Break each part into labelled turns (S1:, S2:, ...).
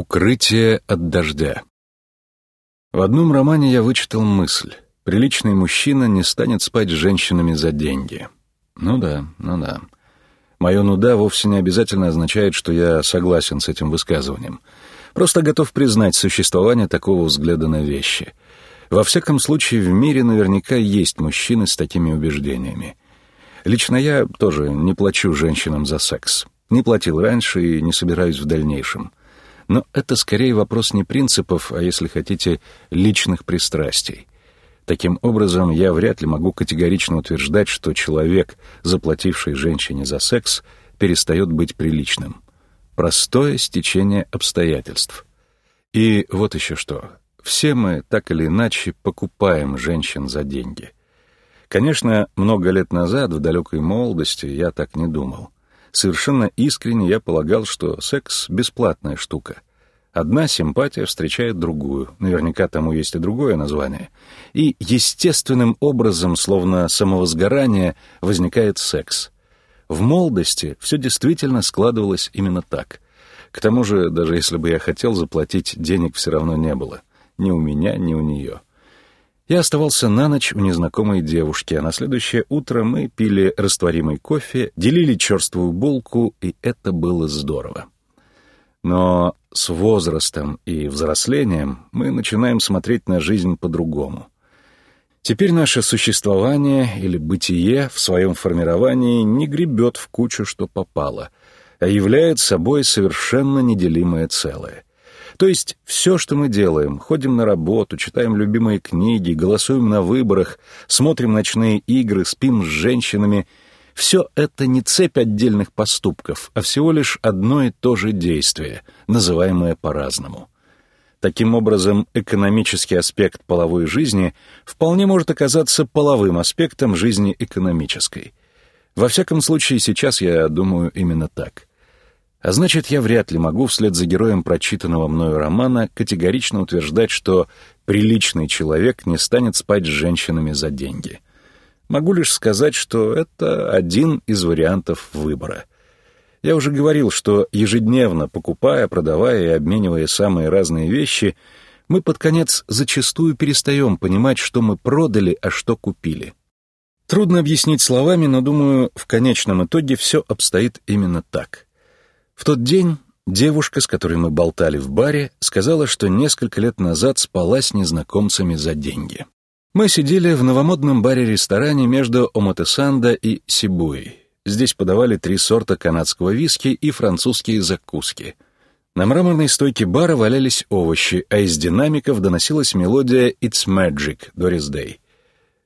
S1: Укрытие от дождя. В одном романе я вычитал мысль. Приличный мужчина не станет спать с женщинами за деньги. Ну да, ну да. Мое «нуда» вовсе не обязательно означает, что я согласен с этим высказыванием. Просто готов признать существование такого взгляда на вещи. Во всяком случае, в мире наверняка есть мужчины с такими убеждениями. Лично я тоже не плачу женщинам за секс. Не платил раньше и не собираюсь в дальнейшем. Но это скорее вопрос не принципов, а, если хотите, личных пристрастий. Таким образом, я вряд ли могу категорично утверждать, что человек, заплативший женщине за секс, перестает быть приличным. Простое стечение обстоятельств. И вот еще что. Все мы, так или иначе, покупаем женщин за деньги. Конечно, много лет назад, в далекой молодости, я так не думал. Совершенно искренне я полагал, что секс — бесплатная штука. Одна симпатия встречает другую, наверняка тому есть и другое название. И естественным образом, словно самовозгорание, возникает секс. В молодости все действительно складывалось именно так. К тому же, даже если бы я хотел заплатить, денег все равно не было. Ни у меня, ни у нее. Я оставался на ночь у незнакомой девушки, а на следующее утро мы пили растворимый кофе, делили черствую булку, и это было здорово. Но с возрастом и взрослением мы начинаем смотреть на жизнь по-другому. Теперь наше существование или бытие в своем формировании не гребет в кучу, что попало, а является собой совершенно неделимое целое. То есть все, что мы делаем, ходим на работу, читаем любимые книги, голосуем на выборах, смотрим ночные игры, спим с женщинами, все это не цепь отдельных поступков, а всего лишь одно и то же действие, называемое по-разному. Таким образом, экономический аспект половой жизни вполне может оказаться половым аспектом жизни экономической. Во всяком случае, сейчас я думаю именно так. А значит, я вряд ли могу вслед за героем прочитанного мною романа категорично утверждать, что приличный человек не станет спать с женщинами за деньги. Могу лишь сказать, что это один из вариантов выбора. Я уже говорил, что ежедневно, покупая, продавая и обменивая самые разные вещи, мы под конец зачастую перестаем понимать, что мы продали, а что купили. Трудно объяснить словами, но, думаю, в конечном итоге все обстоит именно так — в тот день девушка, с которой мы болтали в баре, сказала, что несколько лет назад спала с незнакомцами за деньги. Мы сидели в новомодном баре-ресторане между Омотесанда и Сибуей. Здесь подавали три сорта канадского виски и французские закуски. На мраморной стойке бара валялись овощи, а из динамиков доносилась мелодия «It's Magic» Doris Day.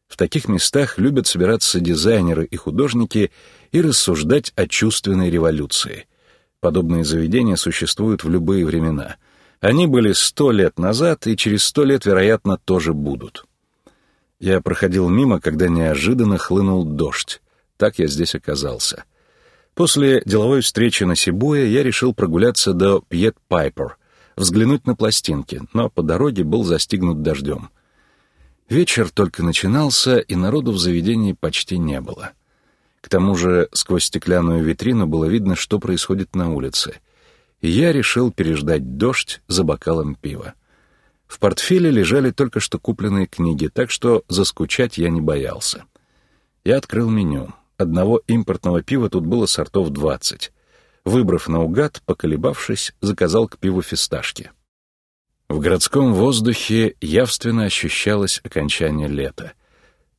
S1: В таких местах любят собираться дизайнеры и художники и рассуждать о чувственной революции — Подобные заведения существуют в любые времена. Они были сто лет назад и через сто лет, вероятно, тоже будут. Я проходил мимо, когда неожиданно хлынул дождь. Так я здесь оказался. После деловой встречи на Сибуе я решил прогуляться до Пьет Пайпер, взглянуть на пластинки, но по дороге был застигнут дождем. Вечер только начинался, и народу в заведении почти не было. — к тому же сквозь стеклянную витрину было видно, что происходит на улице. И я решил переждать дождь за бокалом пива. В портфеле лежали только что купленные книги, так что заскучать я не боялся. Я открыл меню. Одного импортного пива тут было сортов двадцать. Выбрав наугад, поколебавшись, заказал к пиву фисташки. В городском воздухе явственно ощущалось окончание лета.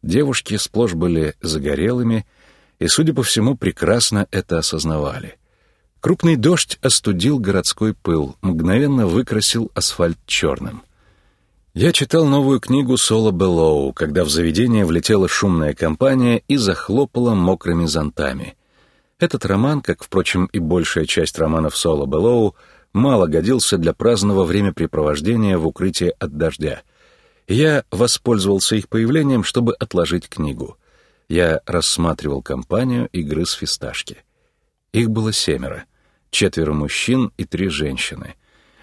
S1: Девушки сплошь были загорелыми, и, судя по всему, прекрасно это осознавали. Крупный дождь остудил городской пыл, мгновенно выкрасил асфальт черным. Я читал новую книгу Сола Беллоу, когда в заведение влетела шумная компания и захлопала мокрыми зонтами. Этот роман, как, впрочем, и большая часть романов Сола Беллоу, мало годился для праздного времяпрепровождения в укрытии от дождя. Я воспользовался их появлением, чтобы отложить книгу — я рассматривал компанию и грыз фисташки. Их было семеро. Четверо мужчин и три женщины.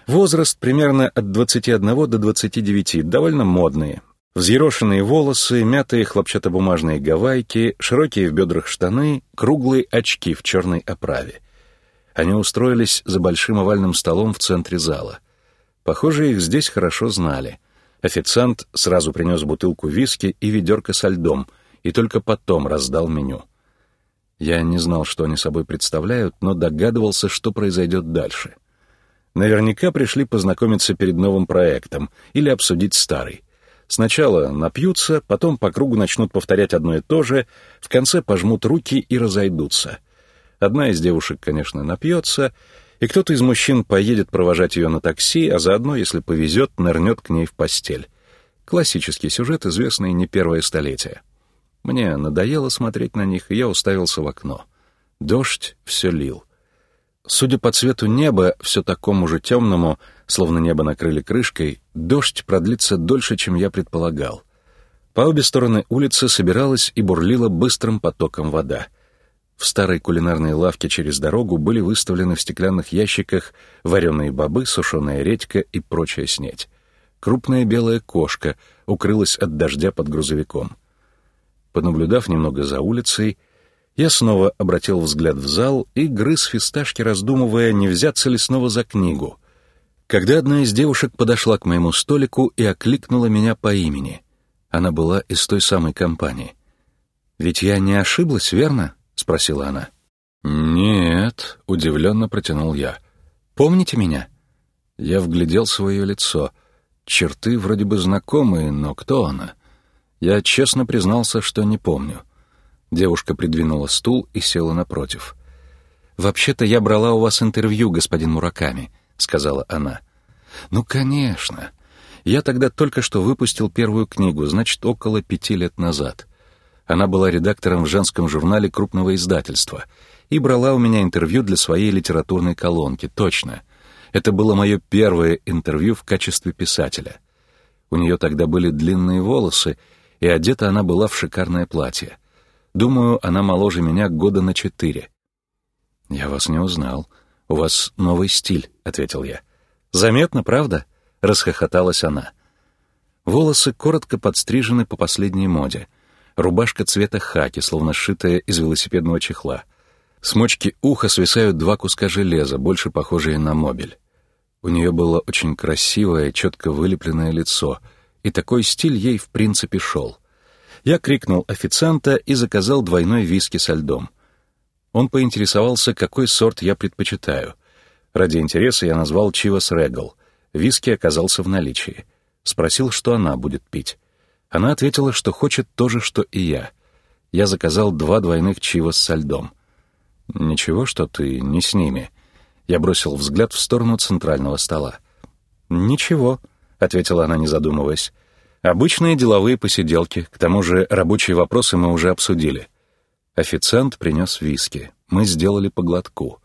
S1: Возраст примерно от 21 до 29, довольно модные. Взъерошенные волосы, мятые хлопчатобумажные гавайки, широкие в бедрах штаны, круглые очки в черной оправе. Они устроились за большим овальным столом в центре зала. Похоже, их здесь хорошо знали. Официант сразу принес бутылку виски и ведерко со льдом, и только потом раздал меню. Я не знал, что они собой представляют, но догадывался, что произойдет дальше. Наверняка пришли познакомиться перед новым проектом или обсудить старый. Сначала напьются, потом по кругу начнут повторять одно и то же, в конце пожмут руки и разойдутся. Одна из девушек, конечно, напьется, и кто-то из мужчин поедет провожать ее на такси, а заодно, если повезет, нырнет к ней в постель. Классический сюжет, известный не первое столетие. Мне надоело смотреть на них, и я уставился в окно. Дождь все лил. Судя по цвету неба, все такому же темному, словно небо накрыли крышкой, дождь продлится дольше, чем я предполагал. По обе стороны улицы собиралась и бурлила быстрым потоком вода. В старой кулинарной лавке через дорогу были выставлены в стеклянных ящиках вареные бобы, сушеная редька и прочая снеть. Крупная белая кошка укрылась от дождя под грузовиком. Понаблюдав немного за улицей, я снова обратил взгляд в зал и грыз фисташки, раздумывая, не взяться ли снова за книгу. Когда одна из девушек подошла к моему столику и окликнула меня по имени. Она была из той самой компании. «Ведь я не ошиблась, верно?» — спросила она. «Нет», — удивленно протянул я. «Помните меня?» Я вглядел свое лицо. Черты вроде бы знакомые, но кто она? Я честно признался, что не помню. Девушка придвинула стул и села напротив. «Вообще-то я брала у вас интервью, господин Мураками», — сказала она. «Ну, конечно. Я тогда только что выпустил первую книгу, значит, около пяти лет назад. Она была редактором в женском журнале крупного издательства и брала у меня интервью для своей литературной колонки, точно. Это было мое первое интервью в качестве писателя. У нее тогда были длинные волосы, и одета она была в шикарное платье. Думаю, она моложе меня года на четыре. «Я вас не узнал. У вас новый стиль», — ответил я. «Заметно, правда?» — расхохоталась она. Волосы коротко подстрижены по последней моде. Рубашка цвета хаки, словно сшитая из велосипедного чехла. С мочки уха свисают два куска железа, больше похожие на мобиль. У нее было очень красивое, четко вылепленное лицо, и такой стиль ей в принципе шел. Я крикнул официанта и заказал двойной виски со льдом. Он поинтересовался, какой сорт я предпочитаю. Ради интереса я назвал Чивас Регал. Виски оказался в наличии. Спросил, что она будет пить. Она ответила, что хочет то же, что и я. Я заказал два двойных Чивас со льдом. «Ничего, что ты не с ними». Я бросил взгляд в сторону центрального стола. «Ничего», — ответила она, не задумываясь. Обычные деловые посиделки, к тому же рабочие вопросы мы уже обсудили. Официант принес виски. Мы сделали по глотку.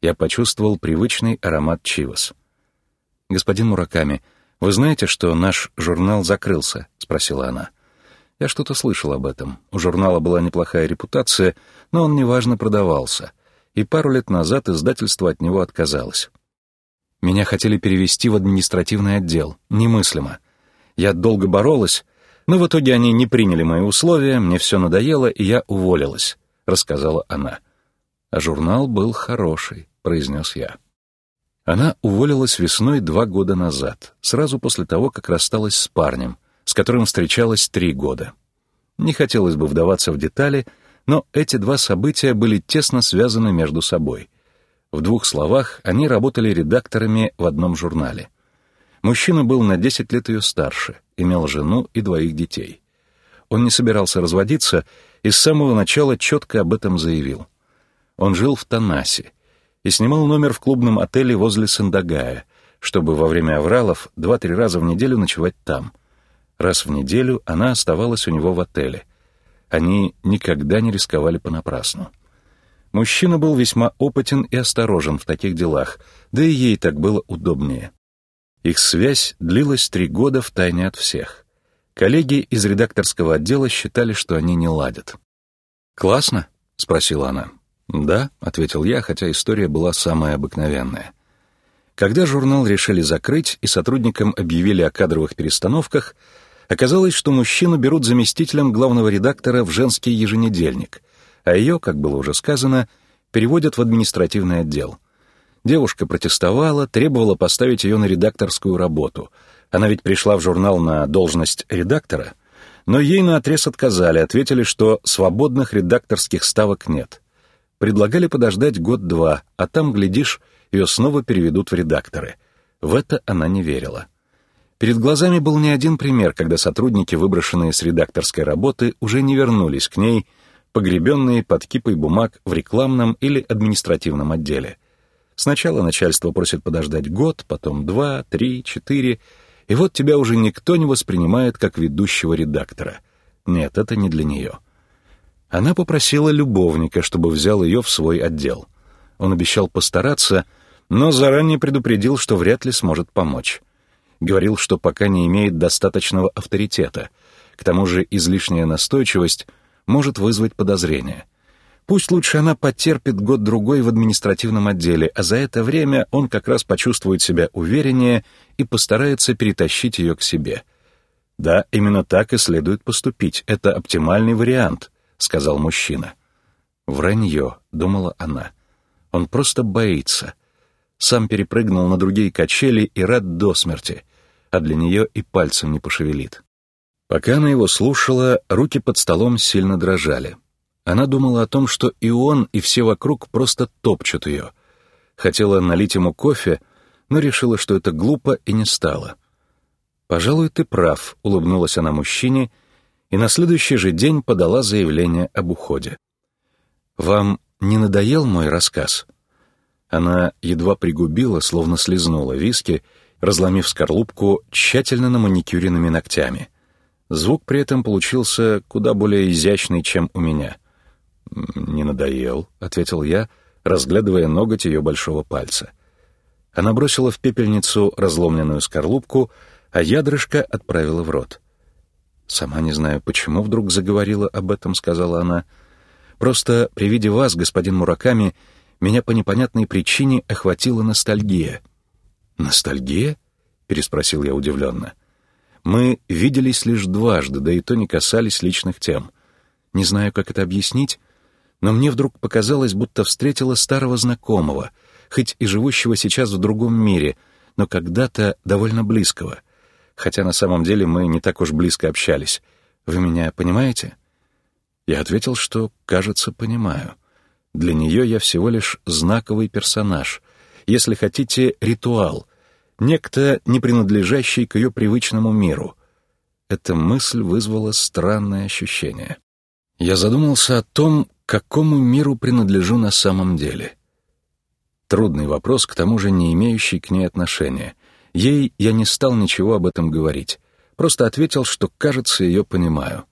S1: Я почувствовал привычный аромат чивас. «Господин Мураками, вы знаете, что наш журнал закрылся?» — спросила она. Я что-то слышал об этом. У журнала была неплохая репутация, но он неважно продавался. И пару лет назад издательство от него отказалось. Меня хотели перевести в административный отдел. Немыслимо. Я долго боролась, но в итоге они не приняли мои условия, мне все надоело, и я уволилась», — рассказала она. «А журнал был хороший», — произнес я. Она уволилась весной два года назад, сразу после того, как рассталась с парнем, с которым встречалась три года. Не хотелось бы вдаваться в детали, но эти два события были тесно связаны между собой. В двух словах, они работали редакторами в одном журнале — Мужчина был на 10 лет ее старше, имел жену и двоих детей. Он не собирался разводиться и с самого начала четко об этом заявил. Он жил в Танасе и снимал номер в клубном отеле возле Сандагая, чтобы во время авралов два-три раза в неделю ночевать там. Раз в неделю она оставалась у него в отеле. Они никогда не рисковали понапрасну. Мужчина был весьма опытен и осторожен в таких делах, да и ей так было удобнее. Их связь длилась три года в тайне от всех. Коллеги из редакторского отдела считали, что они не ладят. «Классно?» — спросила она. «Да», — ответил я, хотя история была самая обыкновенная. Когда журнал решили закрыть и сотрудникам объявили о кадровых перестановках, оказалось, что мужчину берут заместителем главного редактора в женский еженедельник, а ее, как было уже сказано, переводят в административный отдел — Девушка протестовала, требовала поставить ее на редакторскую работу. Она ведь пришла в журнал на должность редактора, но ей наотрез отказали, ответили, что свободных редакторских ставок нет. Предлагали подождать год-два, а там, глядишь, ее снова переведут в редакторы. В это она не верила. Перед глазами был не один пример, когда сотрудники, выброшенные с редакторской работы, уже не вернулись к ней, погребенные под кипой бумаг в рекламном или административном отделе. Сначала начальство просит подождать год, потом два, три, четыре, и вот тебя уже никто не воспринимает как ведущего редактора. Нет, это не для нее. Она попросила любовника, чтобы взял ее в свой отдел. Он обещал постараться, но заранее предупредил, что вряд ли сможет помочь говорил, что пока не имеет достаточного авторитета. К тому же излишняя настойчивость может вызвать подозрения. Пусть лучше она потерпит год-другой в административном отделе, а за это время он как раз почувствует себя увереннее и постарается перетащить ее к себе. «Да, именно так и следует поступить. Это оптимальный вариант», — сказал мужчина. «Вранье», — думала она. «Он просто боится. Сам перепрыгнул на другие качели и рад до смерти а для нее и пальцем не пошевелит. Пока она его слушала, руки под столом сильно дрожали. Она думала о том, что и он, и все вокруг просто топчут ее. Хотела налить ему кофе, но решила, что это глупо, и не стала. «Пожалуй, ты прав», — улыбнулась она мужчине, и на следующий же день подала заявление об уходе. «Вам не надоел мой рассказ?» Она едва пригубила, словно слезнула виски, разломив скорлупку тщательно наманикюренными ногтями. Звук при этом получился куда более изящный, чем у меня. «Не надоел», — ответил я, разглядывая ноготь ее большого пальца. Она бросила в пепельницу разломленную скорлупку, а ядрышко отправила в рот. «Сама не знаю, почему вдруг заговорила об этом», — сказала она. «Просто при виде вас, господин Мураками, меня по непонятной причине охватила ностальгия». «Ностальгия?» — переспросил я удивленно. «Мы виделись лишь дважды, да и то не касались личных тем. Не знаю, как это объяснить, но мне вдруг показалось, будто встретила старого знакомого, хоть и живущего сейчас в другом мире, но когда-то довольно близкого. Хотя на самом деле мы не так уж близко общались. Вы меня понимаете?» Я ответил, что, кажется, понимаю. Для нее я всего лишь знаковый персонаж, если хотите, ритуал, некто, не принадлежащий к ее привычному миру. Эта мысль вызвала странное ощущение. Я задумался о том, какому миру принадлежу на самом деле. Трудный вопрос, к тому же не имеющий к ней отношения. Ей я не стал ничего об этом говорить, просто ответил, что, кажется, ее понимаю.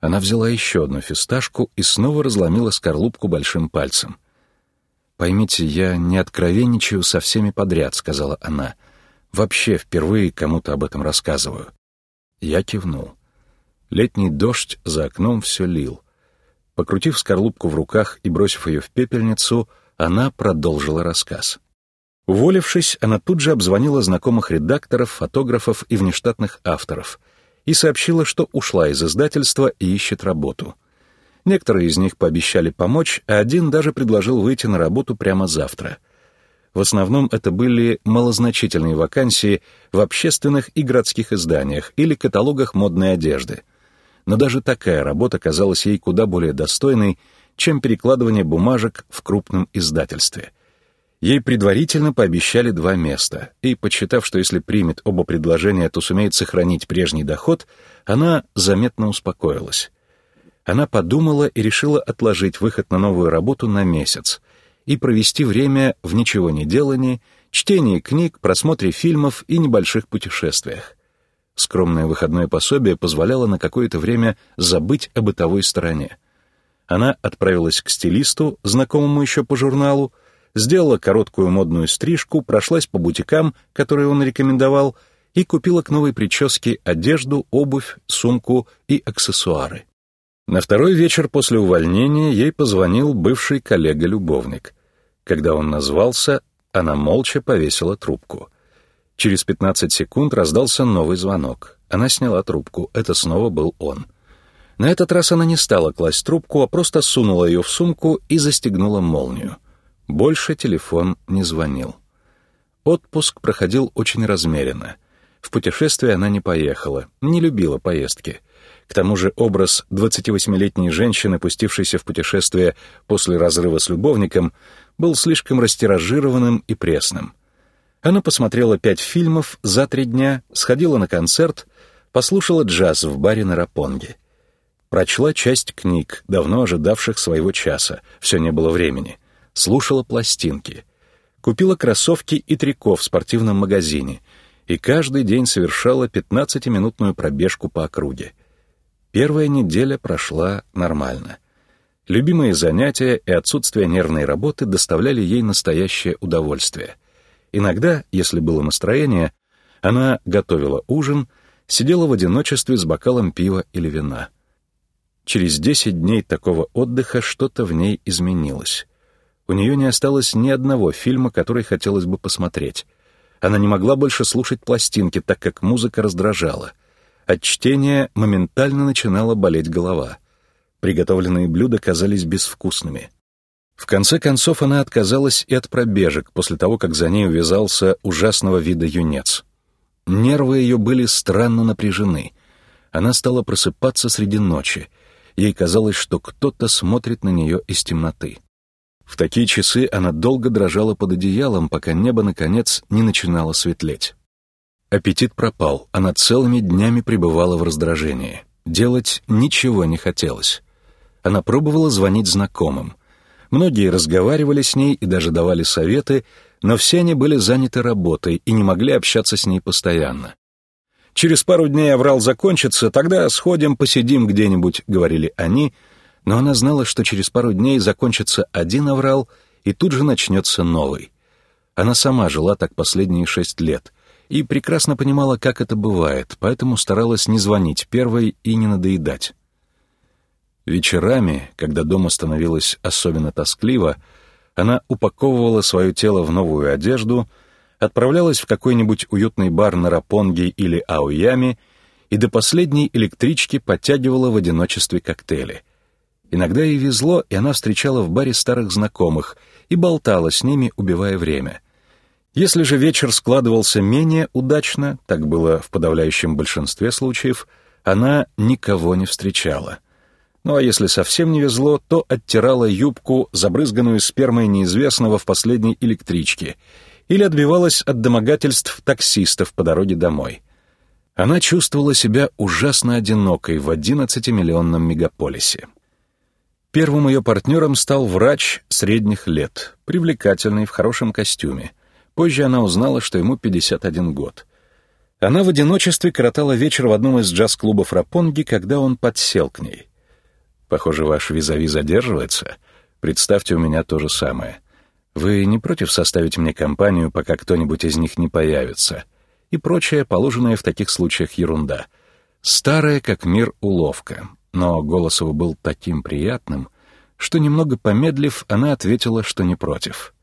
S1: Она взяла еще одну фисташку и снова разломила скорлупку большим пальцем. «Поймите, я не откровенничаю со всеми подряд», — сказала она. «Вообще впервые кому-то об этом рассказываю». Я кивнул. Летний дождь за окном все лил. Покрутив скорлупку в руках и бросив ее в пепельницу, она продолжила рассказ. Уволившись, она тут же обзвонила знакомых редакторов, фотографов и внештатных авторов и сообщила, что ушла из издательства и ищет работу — Некоторые из них пообещали помочь, а один даже предложил выйти на работу прямо завтра. В основном это были малозначительные вакансии в общественных и городских изданиях или каталогах модной одежды. Но даже такая работа казалась ей куда более достойной, чем перекладывание бумажек в крупном издательстве. Ей предварительно пообещали два места, и, подсчитав, что если примет оба предложения, то сумеет сохранить прежний доход, она заметно успокоилась она подумала и решила отложить выход на новую работу на месяц и провести время в ничего не делании, чтении книг, просмотре фильмов и небольших путешествиях. Скромное выходное пособие позволяло на какое-то время забыть о бытовой стороне. Она отправилась к стилисту, знакомому еще по журналу, сделала короткую модную стрижку, прошлась по бутикам, которые он рекомендовал, и купила к новой прическе одежду, обувь, сумку и аксессуары. На второй вечер после увольнения ей позвонил бывший коллега-любовник. Когда он назвался, она молча повесила трубку. Через 15 секунд раздался новый звонок. Она сняла трубку. Это снова был он. На этот раз она не стала класть трубку, а просто сунула ее в сумку и застегнула молнию. Больше телефон не звонил. Отпуск проходил очень размеренно. В путешествие она не поехала, не любила поездки. К тому же образ 28-летней женщины, пустившейся в путешествие после разрыва с любовником, был слишком растиражированным и пресным. Она посмотрела пять фильмов за три дня, сходила на концерт, послушала джаз в баре на Рапонге. Прочла часть книг, давно ожидавших своего часа, все не было времени. Слушала пластинки. Купила кроссовки и трико в спортивном магазине и каждый день совершала 15-минутную пробежку по округе. Первая неделя прошла нормально. Любимые занятия и отсутствие нервной работы доставляли ей настоящее удовольствие. Иногда, если было настроение, она готовила ужин, сидела в одиночестве с бокалом пива или вина. Через десять дней такого отдыха что-то в ней изменилось. У нее не осталось ни одного фильма, который хотелось бы посмотреть. Она не могла больше слушать пластинки, так как музыка раздражала — от чтения моментально начинала болеть голова. Приготовленные блюда казались безвкусными. В конце концов она отказалась и от пробежек после того, как за ней увязался ужасного вида юнец. Нервы ее были странно напряжены. Она стала просыпаться среди ночи. Ей казалось, что кто-то смотрит на нее из темноты. В такие часы она долго дрожала под одеялом, пока небо, наконец, не начинало светлеть. Аппетит пропал, она целыми днями пребывала в раздражении. Делать ничего не хотелось. Она пробовала звонить знакомым. Многие разговаривали с ней и даже давали советы, но все они были заняты работой и не могли общаться с ней постоянно. «Через пару дней аврал закончится, тогда сходим, посидим где-нибудь», — говорили они, но она знала, что через пару дней закончится один аврал, и тут же начнется новый. Она сама жила так последние шесть лет — и прекрасно понимала, как это бывает, поэтому старалась не звонить первой и не надоедать. Вечерами, когда дома становилось особенно тоскливо, она упаковывала свое тело в новую одежду, отправлялась в какой-нибудь уютный бар на Рапонге или Ауяме и до последней электрички подтягивала в одиночестве коктейли. Иногда ей везло, и она встречала в баре старых знакомых и болтала с ними, убивая время. Если же вечер складывался менее удачно, так было в подавляющем большинстве случаев, она никого не встречала. Ну а если совсем не везло, то оттирала юбку, забрызганную спермой неизвестного в последней электричке, или отбивалась от домогательств таксистов по дороге домой. Она чувствовала себя ужасно одинокой в 11-миллионном мегаполисе. Первым ее партнером стал врач средних лет, привлекательный, в хорошем костюме — Позже она узнала, что ему 51 год. Она в одиночестве коротала вечер в одном из джаз-клубов Рапонги, когда он подсел к ней. «Похоже, ваш визави задерживается. Представьте, у меня то же самое. Вы не против составить мне компанию, пока кто-нибудь из них не появится?» И прочая, положенная в таких случаях ерунда. Старая, как мир, уловка. Но голос его был таким приятным, что, немного помедлив, она ответила, что не против.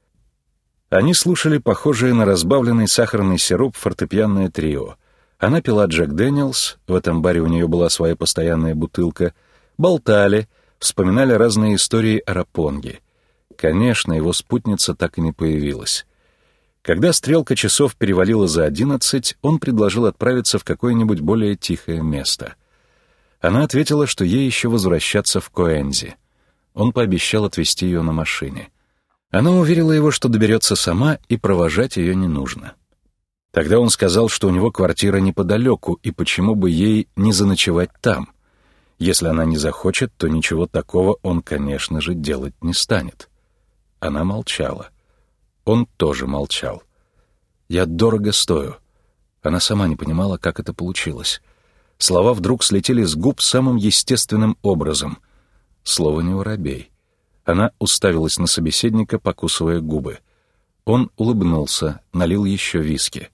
S1: Они слушали похожее на разбавленный сахарный сироп фортепианное трио. Она пила Джек Дэниелс, в этом баре у нее была своя постоянная бутылка, болтали, вспоминали разные истории о Рапонге. Конечно, его спутница так и не появилась. Когда стрелка часов перевалила за одиннадцать, он предложил отправиться в какое-нибудь более тихое место. Она ответила, что ей еще возвращаться в Коэнзи. Он пообещал отвезти ее на машине — она уверила его, что доберется сама и провожать ее не нужно. Тогда он сказал, что у него квартира неподалеку, и почему бы ей не заночевать там. Если она не захочет, то ничего такого он, конечно же, делать не станет. Она молчала. Он тоже молчал. «Я дорого стою». Она сама не понимала, как это получилось. Слова вдруг слетели с губ самым естественным образом. Слово не воробей. Она уставилась на собеседника, покусывая губы. Он улыбнулся, налил еще виски.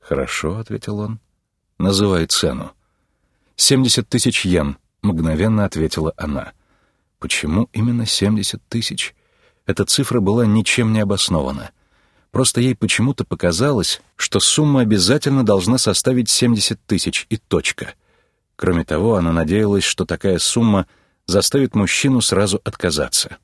S1: «Хорошо», — ответил он. «Называй цену». «Семьдесят тысяч йен», — мгновенно ответила она. «Почему именно семьдесят тысяч?» Эта цифра была ничем не обоснована. Просто ей почему-то показалось, что сумма обязательно должна составить семьдесят тысяч и точка. Кроме того, она надеялась, что такая сумма заставит мужчину сразу отказаться.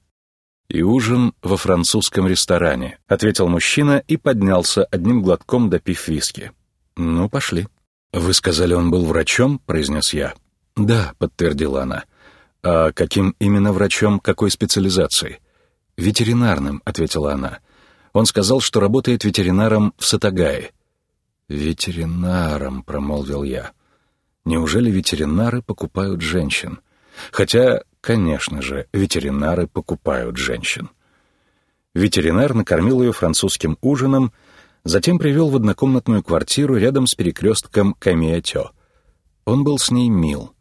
S1: «И ужин во французском ресторане», — ответил мужчина и поднялся, одним глотком допив виски. «Ну, пошли». «Вы сказали, он был врачом?» — произнес я. «Да», — подтвердила она. «А каким именно врачом, какой специализации?» «Ветеринарным», — ответила она. «Он сказал, что работает ветеринаром в Сатагае». «Ветеринаром», — промолвил я. «Неужели ветеринары покупают женщин?» Хотя, конечно же, ветеринары покупают женщин. Ветеринар накормил ее французским ужином, затем привел в однокомнатную квартиру рядом с перекрестком Камиатё. Он был с ней мил,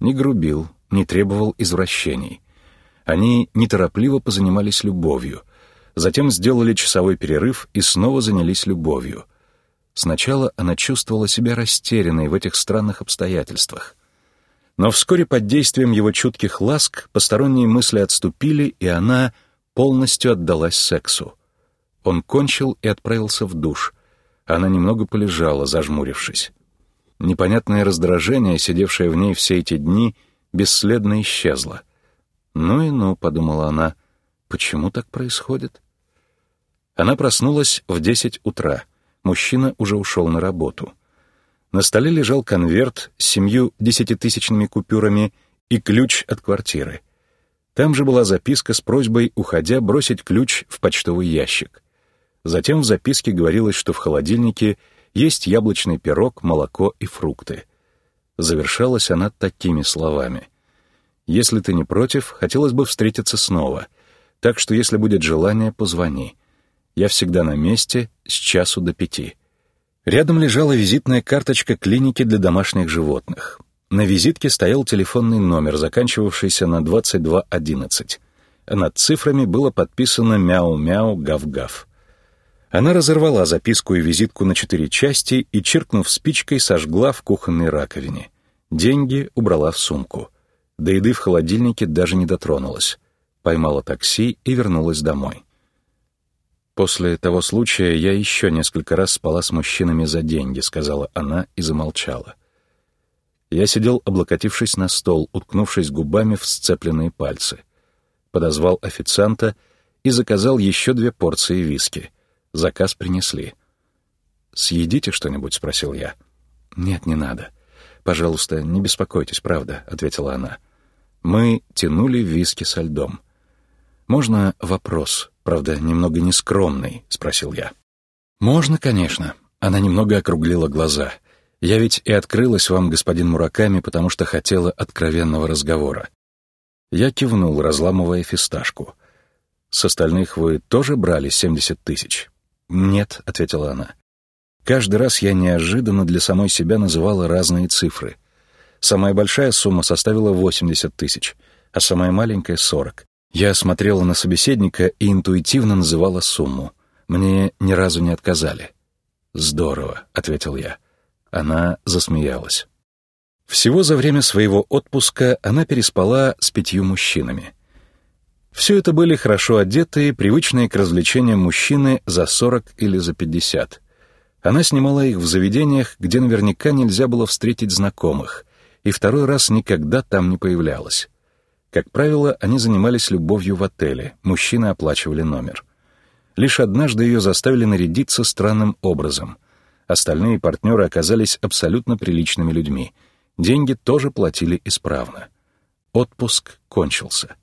S1: не грубил, не требовал извращений. Они неторопливо позанимались любовью, затем сделали часовой перерыв и снова занялись любовью. Сначала она чувствовала себя растерянной в этих странных обстоятельствах. Но вскоре под действием его чутких ласк посторонние мысли отступили, и она полностью отдалась сексу. Он кончил и отправился в душ. Она немного полежала, зажмурившись. Непонятное раздражение, сидевшее в ней все эти дни, бесследно исчезло. «Ну и ну», — подумала она, — «почему так происходит?» Она проснулась в десять утра. Мужчина уже ушел на работу. На столе лежал конверт с семью десятитысячными купюрами и ключ от квартиры. Там же была записка с просьбой, уходя, бросить ключ в почтовый ящик. Затем в записке говорилось, что в холодильнике есть яблочный пирог, молоко и фрукты. Завершалась она такими словами. «Если ты не против, хотелось бы встретиться снова, так что если будет желание, позвони. Я всегда на месте с часу до пяти». Рядом лежала визитная карточка клиники для домашних животных. На визитке стоял телефонный номер, заканчивавшийся на 2211. А над цифрами было подписано «Мяу-мяу, гав-гав». Она разорвала записку и визитку на четыре части и, чиркнув спичкой, сожгла в кухонной раковине. Деньги убрала в сумку. До еды в холодильнике даже не дотронулась. Поймала такси и вернулась домой. «После того случая я еще несколько раз спала с мужчинами за деньги», — сказала она и замолчала. Я сидел, облокотившись на стол, уткнувшись губами в сцепленные пальцы. Подозвал официанта и заказал еще две порции виски. Заказ принесли. «Съедите что-нибудь?» — спросил я. «Нет, не надо. Пожалуйста, не беспокойтесь, правда», — ответила она. Мы тянули виски со льдом. «Можно вопрос?» правда, немного нескромный?» — спросил я. «Можно, конечно». Она немного округлила глаза. «Я ведь и открылась вам, господин Мураками, потому что хотела откровенного разговора». Я кивнул, разламывая фисташку. «С остальных вы тоже брали семьдесят тысяч?» «Нет», — ответила она. Каждый раз я неожиданно для самой себя называла разные цифры. Самая большая сумма составила восемьдесят тысяч, а самая маленькая — сорок. Я смотрела на собеседника и интуитивно называла сумму. Мне ни разу не отказали. «Здорово», — ответил я. Она засмеялась. Всего за время своего отпуска она переспала с пятью мужчинами. Все это были хорошо одетые, привычные к развлечениям мужчины за сорок или за пятьдесят. Она снимала их в заведениях, где наверняка нельзя было встретить знакомых, и второй раз никогда там не появлялась. Как правило, они занимались любовью в отеле, мужчины оплачивали номер. Лишь однажды ее заставили нарядиться странным образом. Остальные партнеры оказались абсолютно приличными людьми. Деньги тоже платили исправно. Отпуск кончился.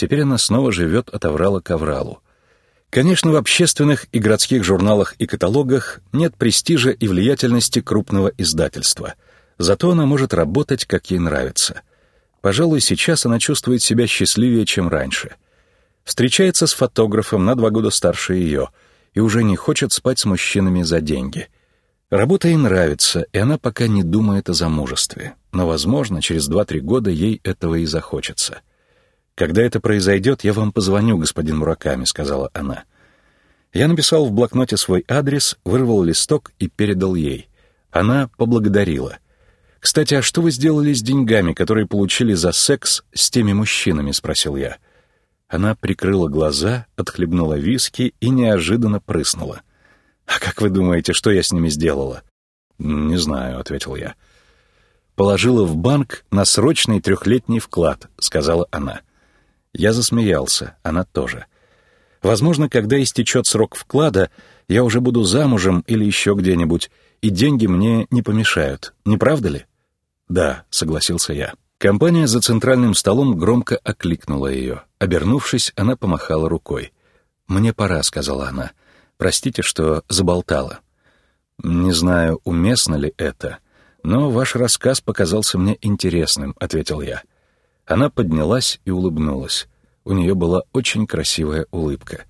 S1: Теперь она снова живет от аврала к авралу. Конечно, в общественных и городских журналах и каталогах нет престижа и влиятельности крупного издательства. Зато она может работать, как ей нравится — Пожалуй, сейчас она чувствует себя счастливее, чем раньше. Встречается с фотографом на два года старше ее и уже не хочет спать с мужчинами за деньги. Работа ей нравится, и она пока не думает о замужестве. Но, возможно, через два-три года ей этого и захочется. «Когда это произойдет, я вам позвоню, господин Мураками», — сказала она. Я написал в блокноте свой адрес, вырвал листок и передал ей. Она поблагодарила — «Кстати, а что вы сделали с деньгами, которые получили за секс с теми мужчинами?» — спросил я. Она прикрыла глаза, отхлебнула виски и неожиданно прыснула. «А как вы думаете, что я с ними сделала?» «Не знаю», — ответил я. «Положила в банк на срочный трехлетний вклад», — сказала она. Я засмеялся, она тоже. Возможно, когда истечет срок вклада, я уже буду замужем или еще где-нибудь, и деньги мне не помешают, не правда ли? Да, согласился я. Компания за центральным столом громко окликнула ее. Обернувшись, она помахала рукой. «Мне пора», — сказала она. «Простите, что заболтала». «Не знаю, уместно ли это, но ваш рассказ показался мне интересным», — ответил я. Она поднялась и улыбнулась. У нее была очень красивая улыбка.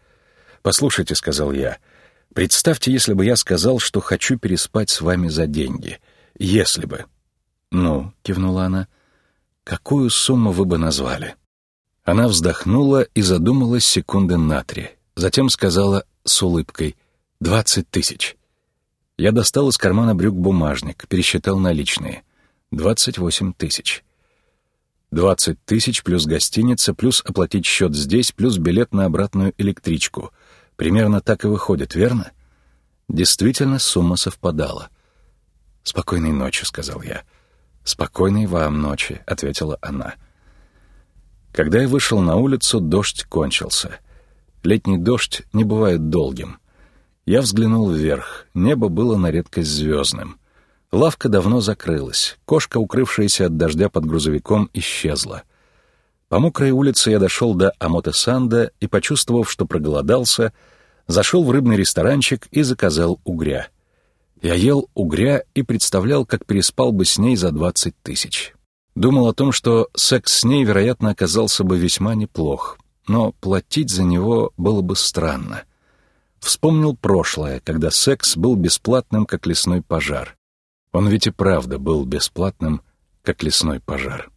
S1: «Послушайте», — сказал я, — «представьте, если бы я сказал, что хочу переспать с вами за деньги. Если бы». «Ну», — кивнула она, — «какую сумму вы бы назвали?» Она вздохнула и задумалась секунды на три. Затем сказала с улыбкой «двадцать тысяч». Я достал из кармана брюк бумажник, пересчитал наличные. Двадцать восемь тысяч. Двадцать тысяч плюс гостиница, плюс оплатить счет здесь, плюс билет на обратную электричку. Примерно так и выходит, верно? Действительно, сумма совпадала. «Спокойной ночи», — сказал я. «Спокойной вам ночи», — ответила она. Когда я вышел на улицу, дождь кончился. Летний дождь не бывает долгим. Я взглянул вверх. Небо было на редкость звездным. Лавка давно закрылась. Кошка, укрывшаяся от дождя под грузовиком, исчезла. По мокрой улице я дошел до Амотесанда и, почувствовав, что проголодался, зашел в рыбный ресторанчик и заказал угря. Я ел угря и представлял, как переспал бы с ней за двадцать тысяч. Думал о том, что секс с ней, вероятно, оказался бы весьма неплох, но платить за него было бы странно. Вспомнил прошлое, когда секс был бесплатным, как лесной пожар. Он ведь и правда был бесплатным, как лесной пожар.